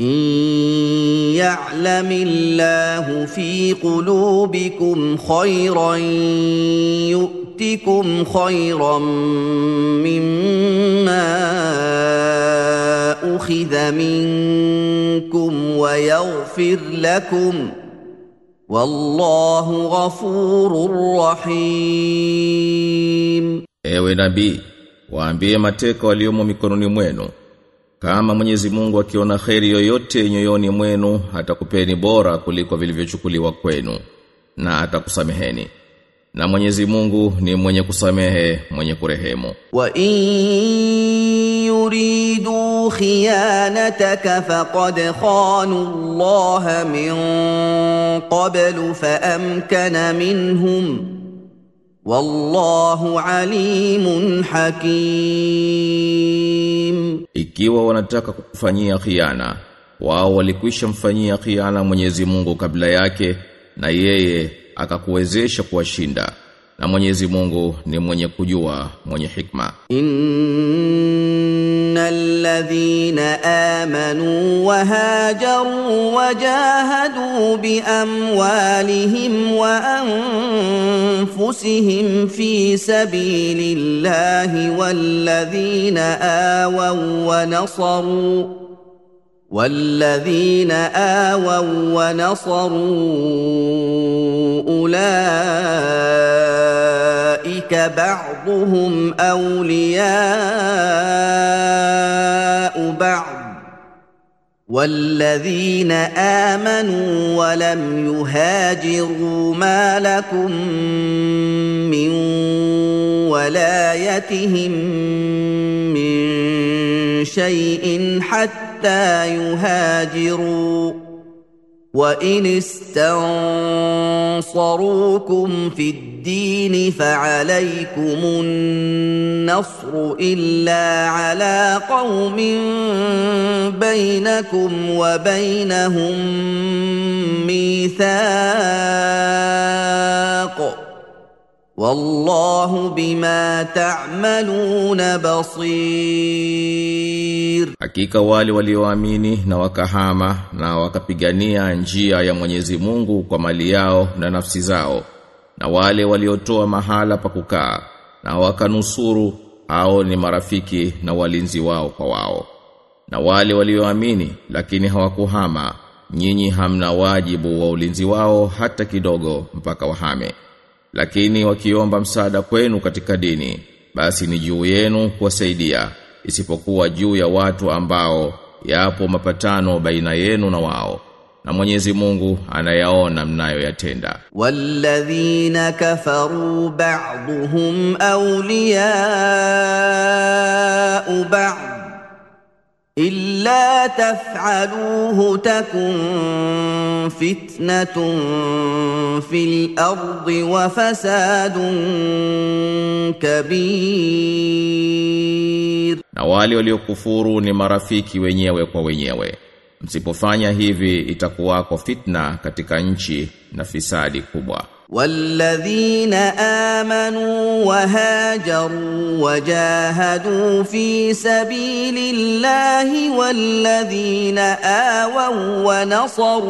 إن يعلم الله في قلوبكم خيرا يؤتكم خيرا مما أخذ منكم ويغفر لكم والله غفور رحيم Ewe nabii, waambie mateka waliomo mikononi mwenu. kama Mwenyezi Mungu akiona kheri yoyote nyoyoni mwenu atakupeni bora kuliko vilivyochukuliwa kwenu na atakusameheni. Na Mwenyezi Mungu ni mwenye kusamehe, mwenye kurehemu. Wa in yuridu khiyanataka faqad khanu Allah min qablu fa amkana minhum Wallahu alimun hakim. Ikiwa wanataka kukufanyia khiana, wao walikwisha mfanyia khiana Mwenyezi Mungu kabla yake na yeye akakuwezesha kuwashinda. na Mwenyezi Mungu ni mwenye kujua mwenye hikma Inna ladhina amanu wa hajaru wa jahadu bi amwalihim wa anfusihim fi sabilillahi walladhina awaw wa nasaru والذين آووا ونصروا أولئك بعضهم أولياء بعض والذين آمنوا ولم يهاجروا ما لكم من ولايتهم من شيء حتى يهاجروا وإن استنصروكم في الدين فعليكم النصر إلا على قوم بينكم وبينهم ميثاق wallahu bima ta'maluna basir, hakika wale walioamini na wakahama na wakapigania njia ya Mwenyezi Mungu kwa mali yao na nafsi zao na wale waliotoa mahala pa kukaa na wakanusuru hao ni marafiki na walinzi wao kwa wao. Na wale walioamini lakini hawakuhama nyinyi hamna wajibu wa ulinzi wao hata kidogo mpaka wahame lakini wakiomba msaada kwenu katika dini basi ni juu yenu kuwasaidia isipokuwa juu ya watu ambao yapo mapatano baina yenu na wao na Mwenyezi Mungu anayaona mnayoyatenda. Walladhina kafaru ba'dhum awliya'u ba'd الا تفعلوه تكن فتنه في الارض وفساد كبير na wale waliokufuru ni marafiki wenyewe kwa wenyewe msipofanya hivi itakuwako fitna katika nchi na fisadi kubwa والذين امنوا وهاجروا وجاهدوا في سبيل الله والذين اووا ونصروا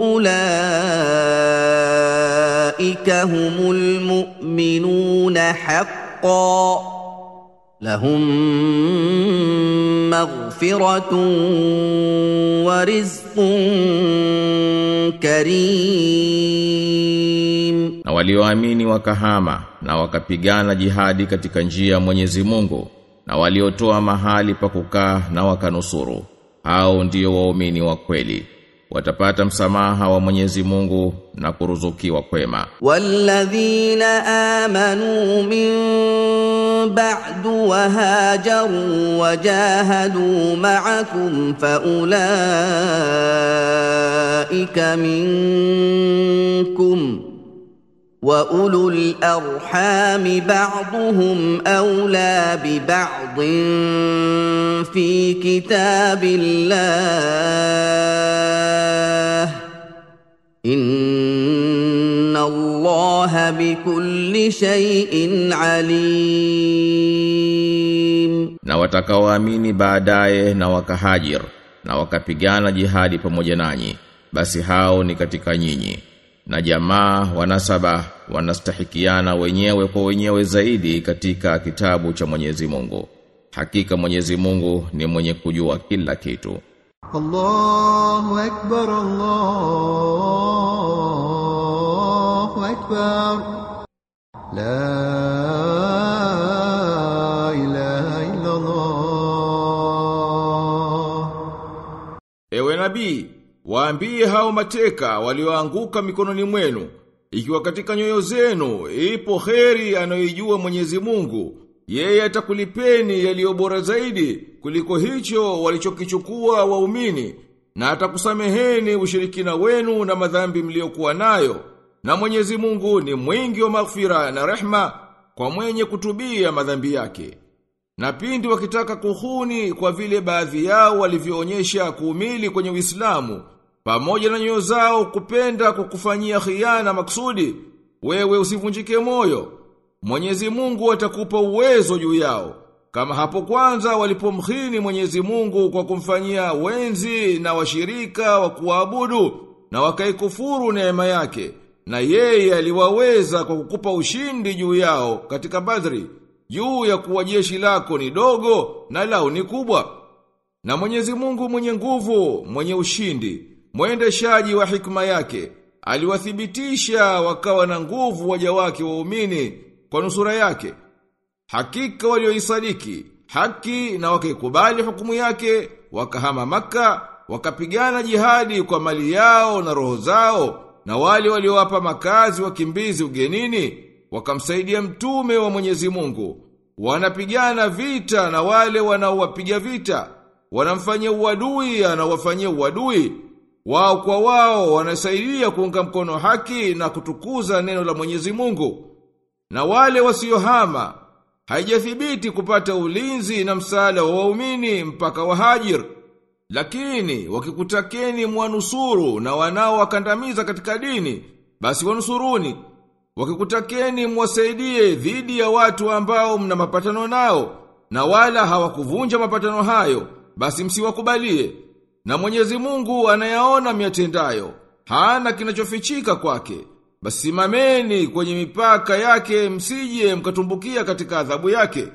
اولئك هم المؤمنون حقا لهم مغفرة ورزق كريم na walioamini wakahama na wakapigana jihadi katika njia ya Mwenyezi Mungu na waliotoa mahali pa kukaa na wakanusuru hao ndio waumini wa kweli watapata msamaha wa Mwenyezi Mungu na kuruzukiwa kwema والذين آمنوا من بعد وهاجروا وجاهدوا معكم فأولئك منكم وأولو الأرحام بعضهم أولى ببعض في كتاب الله. إن الله بكل شيء عليم na watakaoamini baadaye na wakahajir na wakapigana jihadi pamoja nanyi basi hao ni katika nyinyi na jamaa wanasaba wanastahikiana wenyewe kwa wenyewe zaidi katika kitabu cha Mwenyezi Mungu hakika Mwenyezi Mungu ni mwenye kujua kila kitu الله أكبر الله أكبر لا إله إلا الله Ewe nabii, waambie hao mateka walioanguka mikononi mwenu, ikiwa katika nyoyo zenu ipo kheri anayoijua Mwenyezi Mungu, yeye atakulipeni yaliyo bora zaidi kuliko hicho walichokichukua waumini na atakusameheni ushirikina wenu na madhambi mliokuwa nayo. Na Mwenyezi Mungu ni mwingi wa maghfira na rehma kwa mwenye kutubia madhambi yake. Na pindi wakitaka kuhuni kwa vile baadhi yao walivyoonyesha kuumili kwenye Uislamu, pamoja na nyoyo zao kupenda kukufanyia kufanyia khiana maksudi, wewe usivunjike moyo. Mwenyezi Mungu atakupa uwezo juu yao. Kama hapo kwanza walipomhini Mwenyezi Mungu kwa kumfanyia wenzi na washirika wa kuabudu na wakaikufuru neema yake. Na yeye aliwaweza kwa kukupa ushindi juu yao katika Badri juu ya kuwa jeshi lako ni dogo na lao ni kubwa. Na Mwenyezi Mungu mwenye nguvu, mwenye ushindi, mwendeshaji wa hikma yake, aliwathibitisha wakawa na nguvu waja wake waumini kwa nusura yake. Hakika walioisadiki haki na wakaikubali hukumu yake, wakahama maka, wakapigana jihadi kwa mali yao na roho zao, na wale waliowapa makazi wakimbizi ugenini, wakamsaidia mtume wa Mwenyezi Mungu. Wanapigana vita na wale wanaowapiga vita, wanamfanyia uadui anawafanyia uadui. Wao kwa wao wanasaidia kuunga mkono haki na kutukuza neno la Mwenyezi Mungu. Na wale wasiohama haijathibiti kupata ulinzi na msaada wa waumini mpaka wahajir. Lakini wakikutakeni mwanusuru na wanao wakandamiza katika dini, basi wanusuruni. Wakikutakeni mwasaidie dhidi ya watu ambao mna mapatano nao, na wala hawakuvunja mapatano hayo, basi msiwakubalie. Na Mwenyezi Mungu anayaona miatendayo, hana kinachofichika kwake. Basi simameni kwenye mipaka yake msije mkatumbukia katika adhabu yake.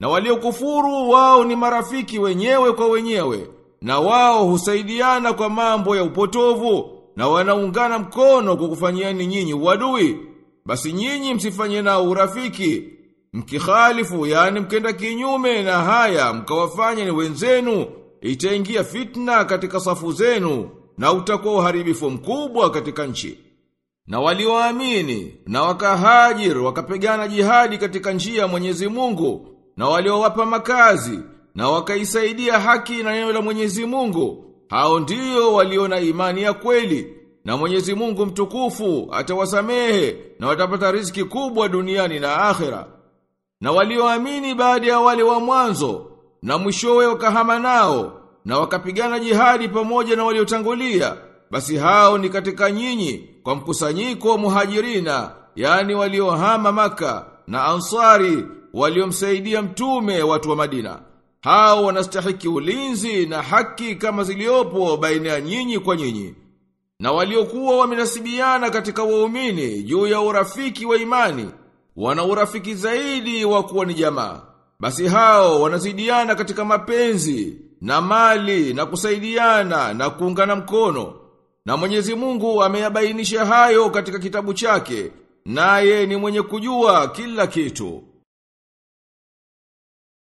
Na waliokufuru wao ni marafiki wenyewe kwa wenyewe, na wao husaidiana kwa mambo ya upotovu, na wanaungana mkono kwa kufanyiani nyinyi uadui. Basi nyinyi msifanye nao urafiki, mkikhalifu yani mkenda kinyume na haya mkawafanya ni wenzenu, itaingia fitna katika safu zenu na utakuwa uharibifu mkubwa katika nchi. Na walioamini na wakahajir wakapigana jihadi katika njia ya Mwenyezi Mungu na waliowapa makazi na wakaisaidia haki na neno la Mwenyezi Mungu. Hao ndio waliona imani ya kweli na Mwenyezi Mungu mtukufu atawasamehe na watapata riziki kubwa duniani na akhera. Na walioamini baada ya wale wa mwanzo na mwishowe wakahama nao na wakapigana jihadi pamoja na waliotangulia basi hao ni katika nyinyi kwa mkusanyiko wa muhajirina yani waliohama maka na ansari waliomsaidia mtume watu wa Madina hao wanastahiki ulinzi na haki kama ziliopo baina ya nyinyi kwa nyinyi. Na waliokuwa wamenasibiana katika waumini juu ya urafiki wa imani wana urafiki zaidi wa kuwa ni jamaa. Basi hao wanazidiana katika mapenzi na mali na kusaidiana na kuungana mkono. Na Mwenyezi Mungu ameyabainisha hayo katika kitabu chake naye ni mwenye kujua kila kitu